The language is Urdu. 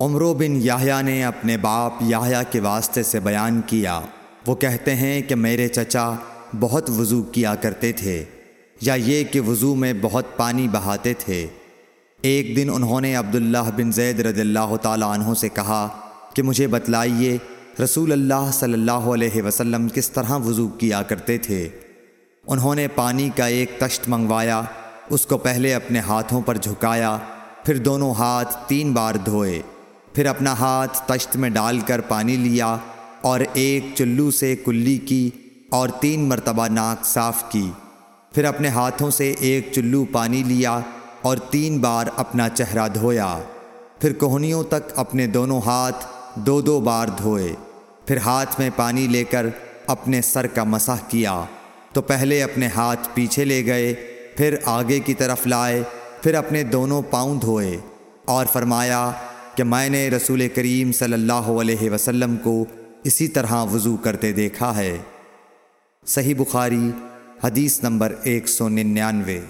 عمرو بن یاہیا نے اپنے باپ یاہیا کے واسطے سے بیان کیا۔ وہ کہتے ہیں کہ میرے چچا بہت وضو کیا کرتے تھے، یا یہ کہ وضو میں بہت پانی بہاتے تھے۔ ایک دن انہوں نے عبداللہ بن زید رضی اللہ تعالیٰ عنہ سے کہا کہ مجھے بتلائیے رسول اللہ صلی اللہ علیہ وسلم کس طرح وضو کیا کرتے تھے۔ انہوں نے پانی کا ایک تشت منگوایا، اس کو پہلے اپنے ہاتھوں پر جھکایا، پھر دونوں ہاتھ تین بار دھوئے۔ پھر اپنا ہاتھ تشت میں ڈال کر پانی لیا اور ایک چلو سے کلی کی اور تین مرتبہ ناک صاف کی۔ پھر اپنے ہاتھوں سے ایک چلو پانی لیا اور تین بار اپنا چہرہ دھویا۔ پھر کوہنیوں تک اپنے دونوں ہاتھ دو دو بار دھوئے۔ پھر ہاتھ میں پانی لے کر اپنے سر کا مسح کیا۔ تو پہلے اپنے ہاتھ پیچھے لے گئے، پھر آگے کی طرف لائے، پھر اپنے دونوں پاؤں دھوئے اور فرمایا کہ میں نے رسول کریم صلی اللہ علیہ وسلم کو اسی طرح وضو کرتے دیکھا ہے۔ صحیح بخاری، حدیث نمبر ایک سو ننانوے۔